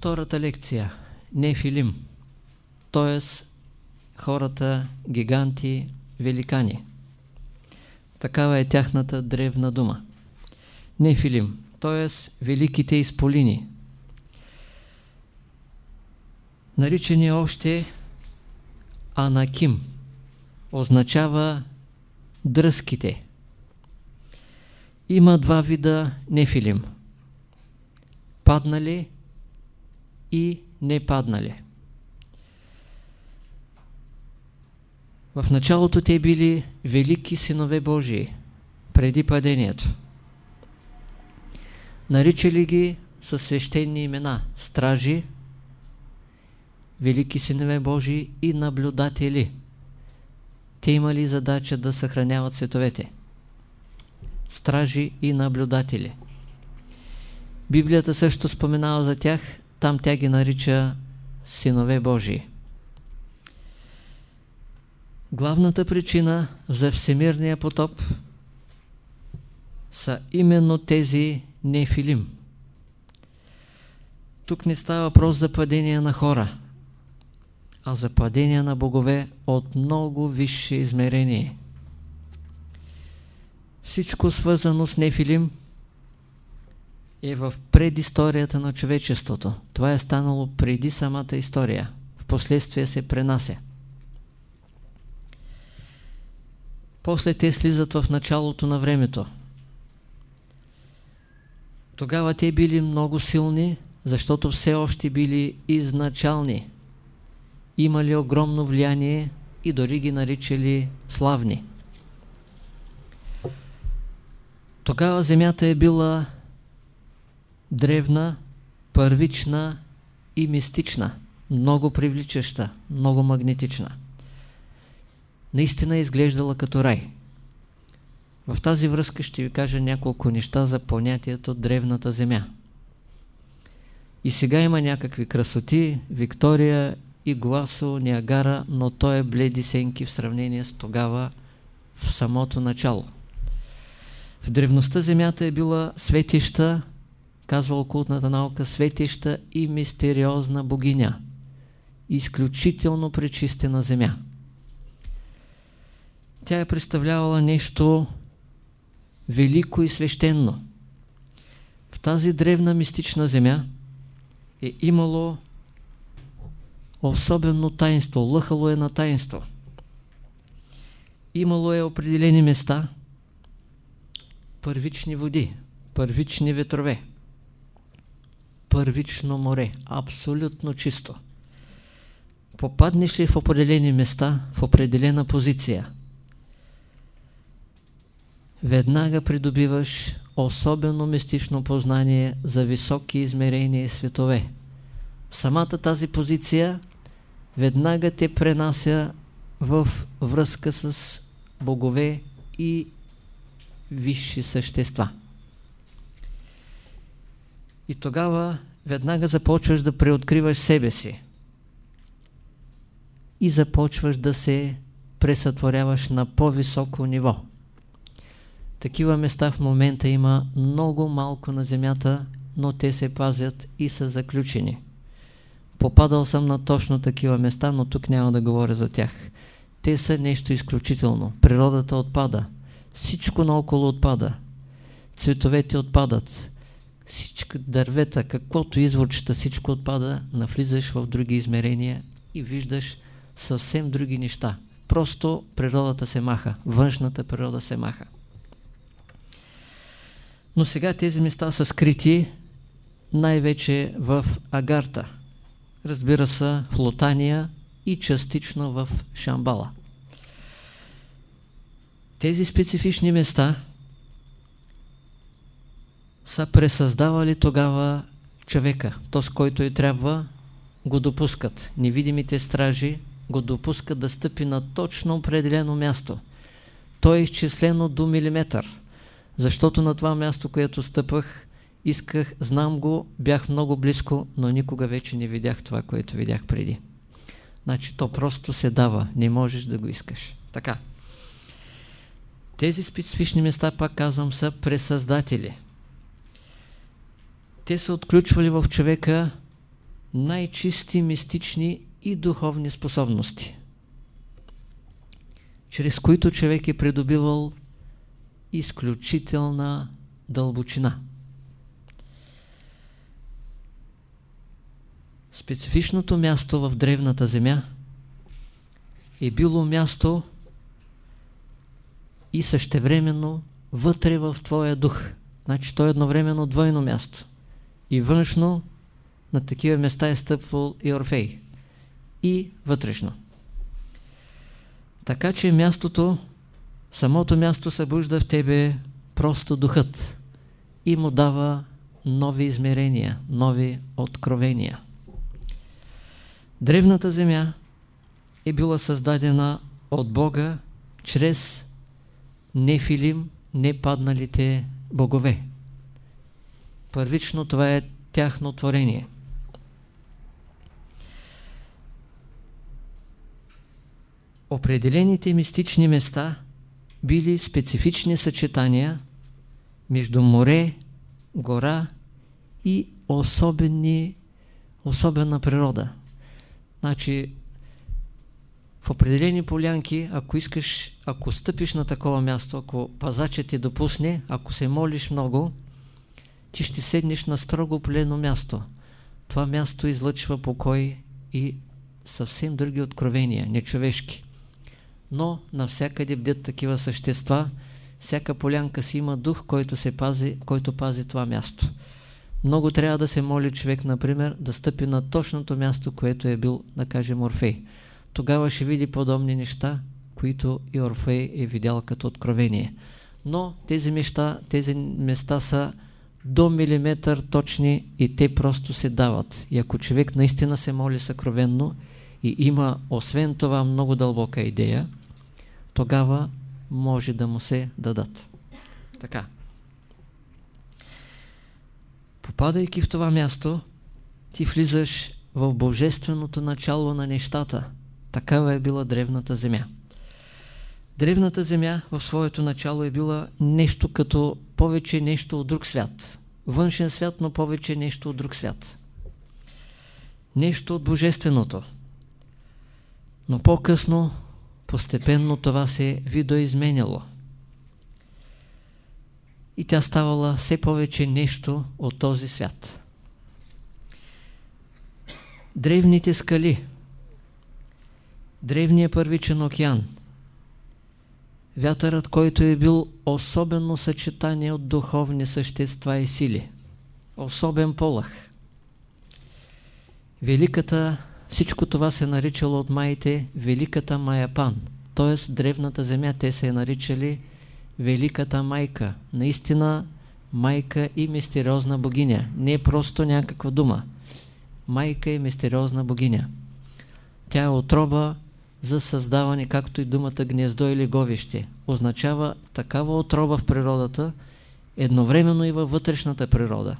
Втората лекция. Нефилим. Т.е. хората гиганти, великани. Такава е тяхната древна дума. Нефилим. Т.е. великите изполини. Наричани още Анаким. Означава дръзките. Има два вида нефилим. Паднали и не паднали. В началото те били велики синове Божии, преди падението. Наричали ги със свещени имена, стражи, велики синове Божии и наблюдатели. Те имали задача да съхраняват световете. Стражи и наблюдатели. Библията също споменава за тях, там тя ги нарича синове Божии. Главната причина за всемирния потоп са именно тези нефилим. Тук не става въпрос за падение на хора, а за падение на богове от много висше измерение. Всичко свързано с нефилим е в предисторията на човечеството. Това е станало преди самата история. В последствие се пренася. После те слизат в началото на времето. Тогава те били много силни, защото все още били изначални. Имали огромно влияние и дори ги наричали славни. Тогава земята е била древна, първична и мистична, много привличаща, много магнетична. Наистина е изглеждала като рай. В тази връзка ще ви кажа няколко неща за понятието древната земя. И сега има някакви красоти, Виктория и Гласо, Ниагара, но то е бледи сенки в сравнение с тогава в самото начало. В древността земята е била светища, казва окултната наука, светища и мистериозна богиня. Изключително пречистена земя. Тя е представлявала нещо велико и свещено. В тази древна мистична земя е имало особено таинство, лъхало е на таинство. Имало е определени места, първични води, първични ветрове, първично море, абсолютно чисто. Попаднеш ли в определени места, в определена позиция, веднага придобиваш особено мистично познание за високи измерения и светове. В самата тази позиция веднага те пренася в връзка с богове и висши същества. И тогава веднага започваш да преоткриваш себе си. И започваш да се пресътворяваш на по-високо ниво. Такива места в момента има много малко на Земята, но те се пазят и са заключени. Попадал съм на точно такива места, но тук няма да говоря за тях. Те са нещо изключително. Природата отпада. Всичко наоколо отпада. Цветовете отпадат. Всички дървета, каквото изворчета, всичко отпада. Навлизаш в други измерения и виждаш съвсем други неща. Просто природата се маха. Външната природа се маха. Но сега тези места са скрити най-вече в Агарта. Разбира се, в Лотания и частично в Шамбала. Тези специфични места са пресъздавали тогава човека. То, с който и трябва, го допускат. Невидимите стражи го допускат да стъпи на точно определено място. То е изчислено до милиметър. Защото на това място, което стъпах, исках, знам го, бях много близко, но никога вече не видях това, което видях преди. Значи то просто се дава, не можеш да го искаш. Така. Тези специфични места, пак казвам, са пресъздатели. Те са отключвали в човека най-чисти мистични и духовни способности, чрез които човек е придобивал изключителна дълбочина. Специфичното място в древната земя е било място и същевременно вътре в твоя дух. Значи то е едновременно двойно място. И външно на такива места е стъпвал и Орфей. И вътрешно. Така че мястото, самото място събужда в тебе просто духът и му дава нови измерения, нови откровения. Древната земя е била създадена от Бога чрез нефилим, непадналите богове. Първично това е тяхно творение. Определените мистични места били специфични съчетания между море, гора и особени, особена природа. Значи, в определени полянки, ако искаш, ако стъпиш на такова място, ако пазачът ти допусне, ако се молиш много, ти ще седнеш на строго полено място. Това място излъчва покой и съвсем други откровения, нечовешки. Но навсякъде бдят такива същества, всяка полянка си има дух, който, се пази, който пази това място. Много трябва да се моли човек, например, да стъпи на точното място, което е бил, да кажем, Орфей. Тогава ще види подобни неща, които и Орфей е видял като откровение. Но тези места, тези места са до милиметър точни и те просто се дават. И ако човек наистина се моли съкровенно и има освен това много дълбока идея, тогава може да му се дадат. Така. Попадайки в това място, ти влизаш в божественото начало на нещата. Такава е била древната земя. Древната земя в своето начало е била нещо като повече нещо от друг свят. Външен свят, но повече нещо от друг свят. Нещо от божественото. Но по-късно, постепенно това се видоизменяло. И тя ставала все повече нещо от този свят. Древните скали, древния първичен океан, вятърът, който е бил особено съчетание от духовни същества и сили, особен полах. Великата, всичко това се наричало от маите Великата Майапан, т.е. древната земя, те се е наричали Великата майка. Наистина майка и мистериозна богиня. Не е просто някаква дума. Майка и мистериозна богиня. Тя е отроба за създаване, както и думата гнездо или говище. Означава такава отроба в природата, едновременно и във вътрешната природа.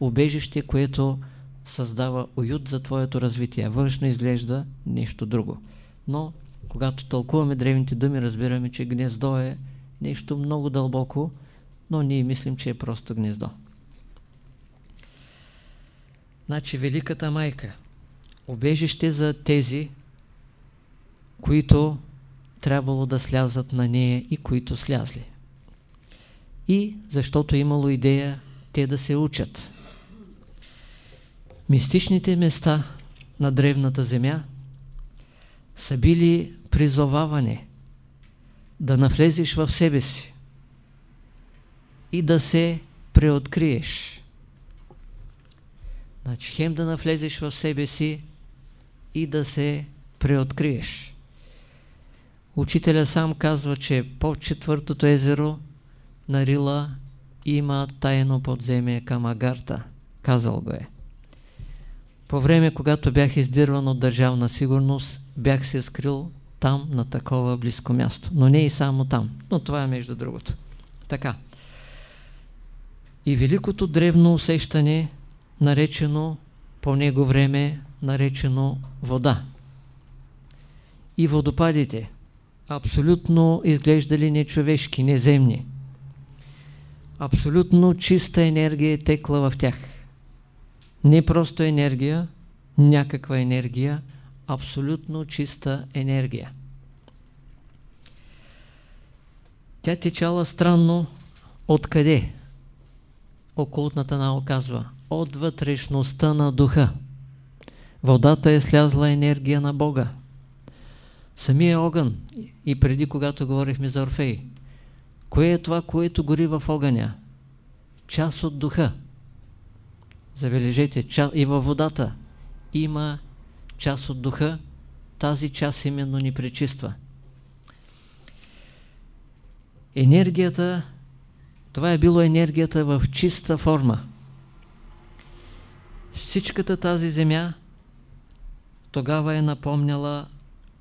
Убежище, което създава уют за твоето развитие. Външно изглежда нещо друго. Но, когато тълкуваме древните думи, разбираме, че гнездо е нещо много дълбоко, но ние мислим, че е просто гнездо. Значи, Великата майка, обежище за тези, които трябвало да слязат на нея и които слязли. И защото имало идея те да се учат. Мистичните места на древната земя са били призоваване да навлезеш в себе си и да се преоткриеш. Значи, хем да навлезеш в себе си и да се преоткриеш. Учителя сам казва, че по четвъртото езеро на Рила има тайно подземие към Агарта. Казал го е. По време, когато бях издирван от държавна сигурност, бях се скрил там, на такова близко място. Но не и само там. Но това е между другото. Така. И великото древно усещане, наречено по него време, наречено вода. И водопадите, абсолютно изглеждали нечовешки, неземни. Абсолютно чиста енергия е текла в тях. Не просто енергия, някаква енергия, абсолютно чиста енергия. Тя течала странно откъде? Окултната наука казва от вътрешността на духа. Водата е слязла енергия на Бога. Самия огън, и преди когато говорихме за Орфей, кое е това, което гори в огъня? Част от духа. Забележете, и във водата има част от духа, тази част именно ни пречиства. Енергията, това е било енергията в чиста форма. Всичката тази земя тогава е напомняла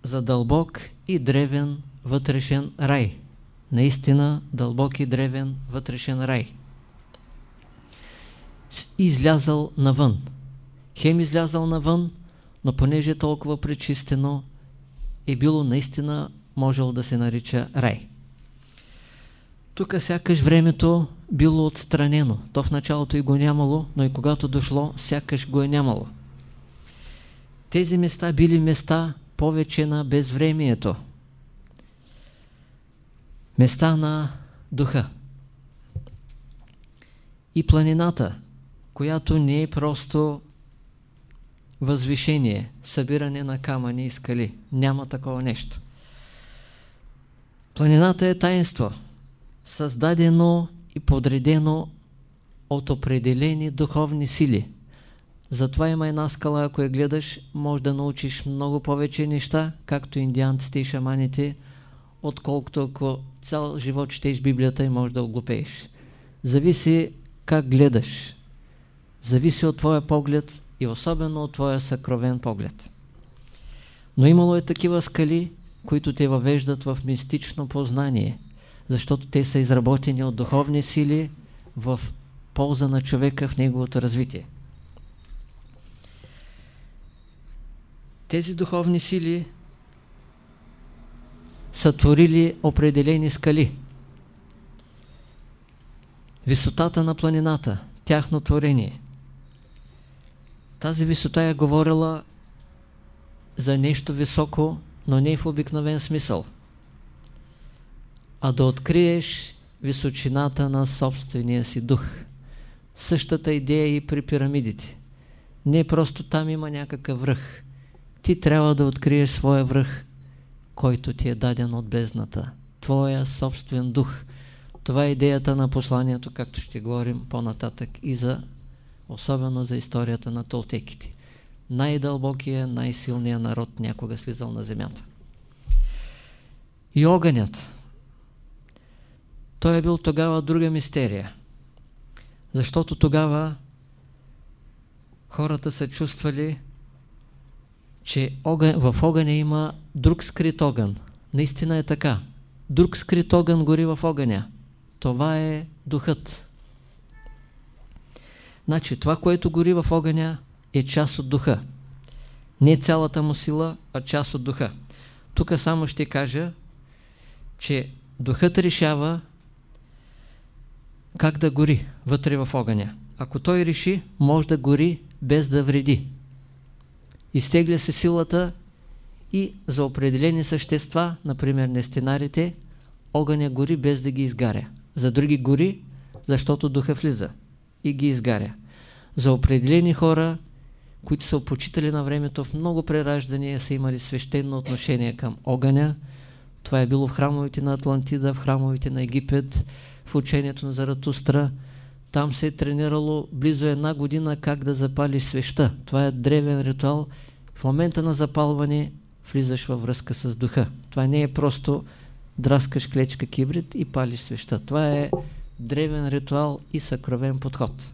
за дълбок и древен вътрешен рай. Наистина дълбок и древен вътрешен рай. Излязал навън. Хем излязал навън, но понеже е толкова пречистено, е било наистина можело да се нарича рай. Тук сякаш времето било отстранено. То в началото и го нямало, но и когато дошло, сякаш го е нямало. Тези места били места повече на безвремието. Места на духа. И планината, която не е просто възвишение, събиране на камъни и скали. Няма такова нещо. Планината е таинство, създадено и подредено от определени духовни сили. Затова има една скала, ако я гледаш, може да научиш много повече неща, както индианците и шаманите, отколкото ако цял живот четеш Библията и можеш да оглупееш. Зависи как гледаш. Зависи от твоя поглед и особено от твоя съкровен поглед. Но имало е такива скали, които те въвеждат в мистично познание, защото те са изработени от духовни сили в полза на човека в неговото развитие. Тези духовни сили са творили определени скали. Висотата на планината, тяхно творение. Тази висота е говорила за нещо високо, но не в обикновен смисъл. А да откриеш височината на собствения си дух. Същата идея и при пирамидите. Не просто там има някакъв връх. Ти трябва да откриеш своя връх, който ти е даден от бездната. Твоя собствен дух. Това е идеята на посланието, както ще говорим по-нататък и за особено за историята на толтеките. Най-дълбокия, най-силният народ някога слизал на земята. И огънят. Той е бил тогава друга мистерия. Защото тогава хората са чувствали, че огън, в огъня има друг скрит огън. Наистина е така. Друг скрит огън гори в огъня. Това е духът. Значи това, което гори в огъня е част от духа. Не цялата му сила, а част от духа. Тук само ще кажа, че духът решава как да гори вътре в огъня. Ако той реши, може да гори без да вреди. Изтегля се силата и за определени същества, например нестенарите, огъня гори без да ги изгаря. За други гори, защото духа влиза и ги изгаря. За определени хора, които са почитали на времето в много прераждания, са имали свещено отношение към огъня. Това е било в храмовете на Атлантида, в храмовете на Египет, в учението на Заратустра. Там се е тренирало близо една година как да запалиш свеща. Това е древен ритуал. В момента на запалване влизаш във връзка с духа. Това не е просто драскаш клечка кибрид и палиш свеща. Това е древен ритуал и съкровен подход.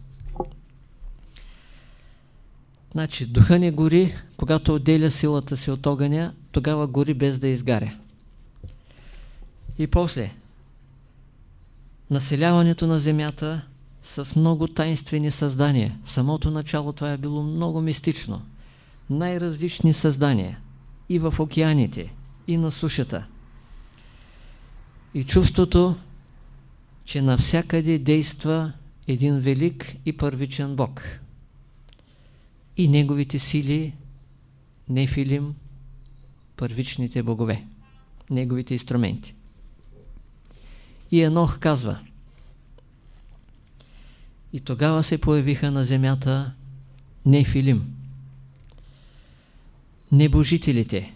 Значи, духа не гори, когато отделя силата си от огъня, тогава гори без да изгаря. И после, населяването на земята с много тайнствени създания. В самото начало това е било много мистично. Най-различни създания. И в океаните, и на сушата. И чувството, че навсякъде действа един велик и първичен Бог. и неговите сили Нефилим, първичните богове, неговите инструменти. И Енох казва И тогава се появиха на земята Нефилим, небожителите,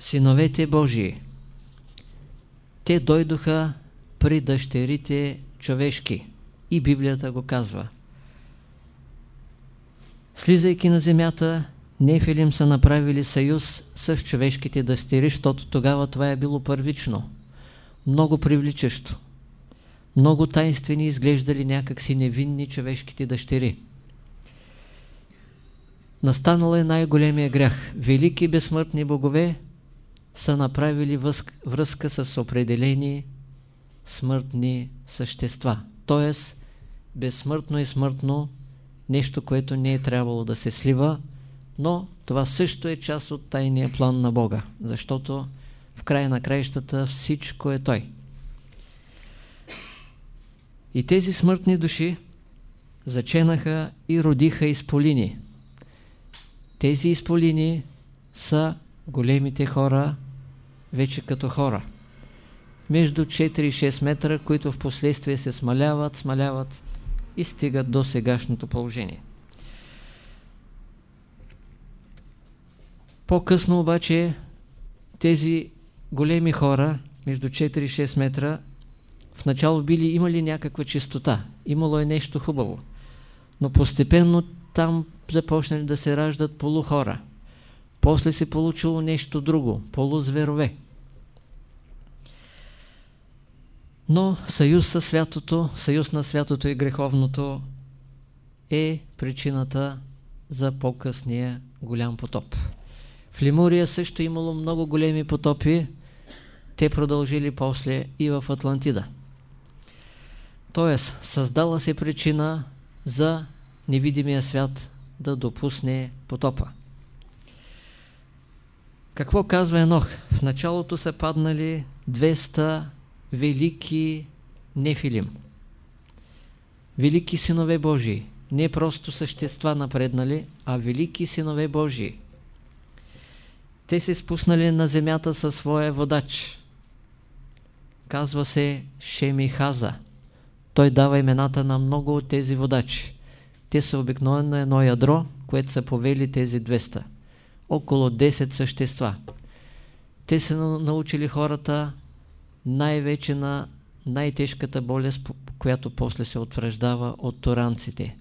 синовете Божии. Те дойдоха при дъщерите човешки. И Библията го казва. Слизайки на земята, Нефилим са направили съюз с човешките дъщери, защото тогава това е било първично. Много привличащо. Много тайнствени изглеждали някакси невинни човешките дъщери. Настанал е най-големия грях. Велики безсмъртни богове са направили връзка с определени смъртни същества. Тоест, безсмъртно и смъртно нещо, което не е трябвало да се слива, но това също е част от тайния план на Бога, защото в края на краищата всичко е Той. И тези смъртни души заченаха и родиха изполини. Тези изполини са големите хора, вече като хора. Между 4 и 6 метра, които в последствие се смаляват, смаляват и стигат до сегашното положение. По-късно обаче тези големи хора, между 4 и 6 метра, в начало били имали някаква чистота, имало е нещо хубаво, но постепенно там започнали да се раждат полухора. После се получило нещо друго, полузверове. Но съюз със святото, съюз на святото и греховното е причината за по-късния голям потоп. В Лимурия също имало много големи потопи, те продължили после и в Атлантида. Тоест, създала се причина за невидимия свят да допусне потопа. Какво казва Енох? В началото са паднали 200 велики нефилим. Велики синове Божии. Не просто същества напреднали, а велики синове Божии. Те се спуснали на земята със своя водач. Казва се Шемихаза. Той дава имената на много от тези водачи. Те са обикновено едно ядро, което са повели тези 200. Около 10 същества. Те са научили хората най-вече на най-тежката болест, която после се утвърждава от туранците.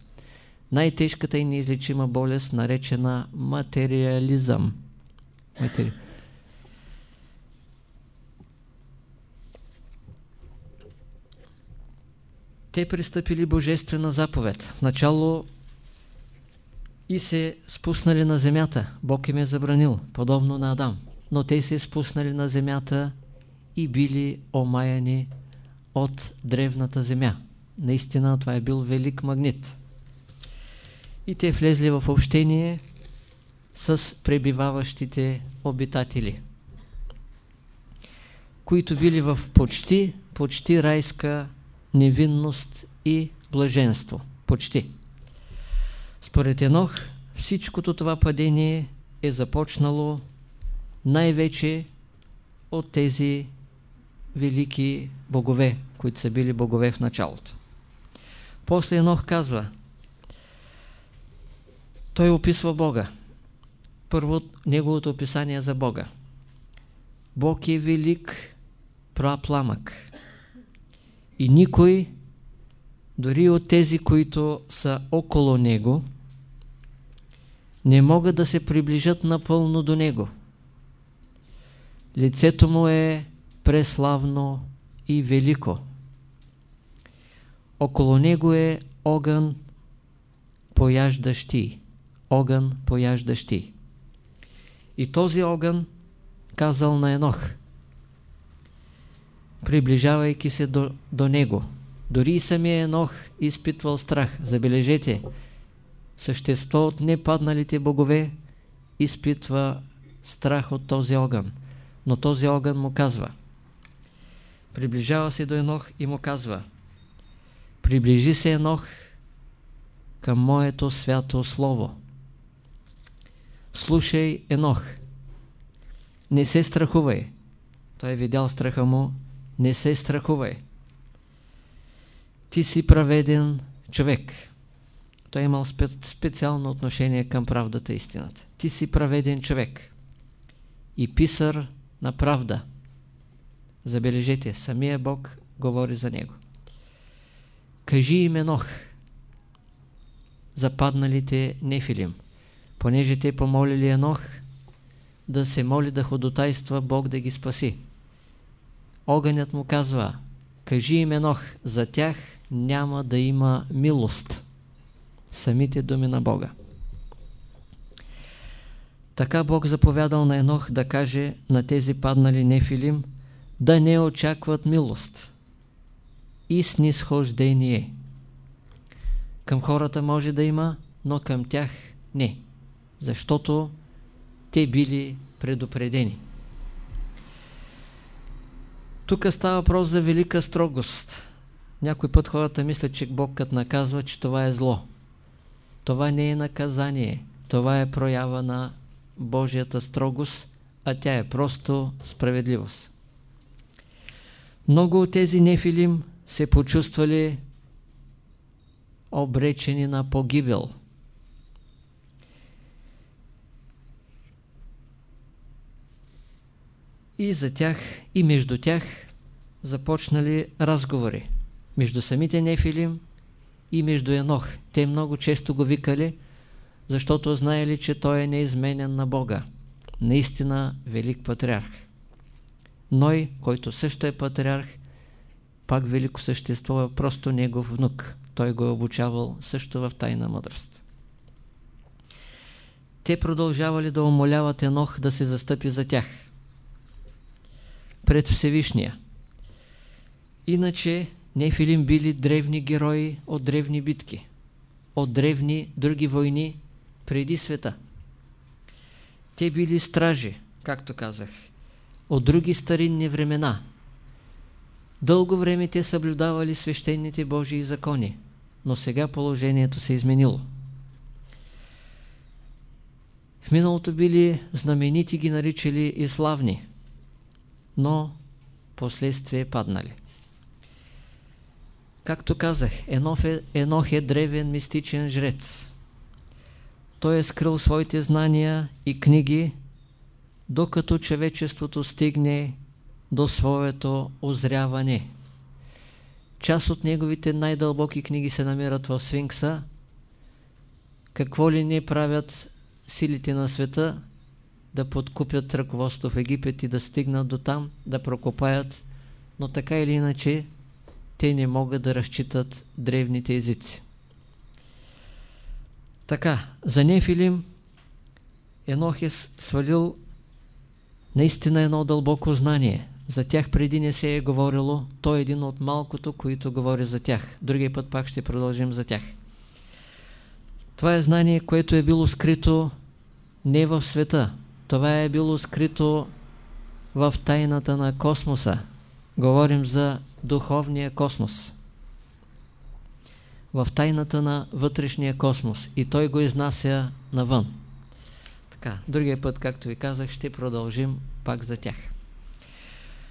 Най-тежката и неизлечима болест, наречена материализъм. Матери... Те пристъпили божествена заповед. Начало и се спуснали на земята. Бог им е забранил, подобно на Адам. Но те се спуснали на земята и били омаяни от древната земя. Наистина това е бил велик магнит. И те влезли в общение с пребиваващите обитатели, които били в почти, почти райска невинност и блаженство. Почти. Според Енох, всичкото това падение е започнало най-вече от тези велики богове, които са били богове в началото. После Енох казва, той описва Бога. Първо, неговото описание за Бога. Бог е велик, прапламък. И никой, дори от тези, които са около Него, не могат да се приближат напълно до Него. Лицето му е преславно и велико. Около него е огън пояждащи. Огън пояждащи. И този огън казал на Енох, приближавайки се до, до него, дори и самия Енох изпитвал страх. Забележете, същество от непадналите богове изпитва страх от този огън. Но този огън му казва, приближава се до Енох и му казва, приближи се Енох към моето свято слово. слушай Енох, не се страхувай. Той е видял страха му, не се страхувай. Ти си праведен човек. Той е имал специално отношение към правдата и истината. Ти си праведен човек и писар на правда. Забележете, самия Бог говори за него. Кажи им Енох, западналите Нефилим, понеже те помолили Енох да се моли да ходотайства Бог да ги спаси. Огънят му казва, кажи им Енох, за тях няма да има милост. Самите думи на Бога. Така Бог заповядал на Енох да каже на тези паднали нефилим да не очакват милост и снисхождение. Към хората може да има, но към тях не, защото те били предупредени. Тук става въпрос за велика строгост. Някой път хората мислят, че Бог като наказва, че това е зло. Това не е наказание. Това е проява на Божията строгост, а тя е просто справедливост. Много от тези нефилим се почувствали обречени на погибел. И за тях, и между тях започнали разговори. Между самите Нефилим и между Енох. Те много често го викали, защото знаели, че той е неизменен на Бога. Наистина велик патриарх. Ной, който също е патриарх, пак велико същество е просто негов внук. Той го е обучавал също в тайна мъдрост. Те продължавали да умоляват Енох да се застъпи за тях. Пред Всевишния. Иначе Нефилим били древни герои от древни битки, от древни други войни преди света. Те били стражи, както казах, от други старинни времена. Дълго време те съблюдавали свещените Божии закони, но сега положението се е изменило. В миналото били знаменити ги наричали и славни, но последствие паднали. Както казах, Енох е, Енох е древен мистичен жрец. Той е скрил своите знания и книги, докато човечеството стигне до своето озряване. Част от неговите най-дълбоки книги се намират в Сфинкса. Какво ли не правят силите на света да подкупят ръководство в Египет и да стигнат до там, да прокопаят, но така или иначе те не могат да разчитат древните езици. Така, за Нефилим Енох е свалил наистина едно дълбоко знание. За тях преди не се е говорило. Той е един от малкото, които говори за тях. Другия път пак ще продължим за тях. Това е знание, което е било скрито не в света. Това е било скрито в тайната на космоса. Говорим за духовния космос. В тайната на вътрешния космос. И той го изнася навън. Така, другия път, както ви казах, ще продължим пак за тях.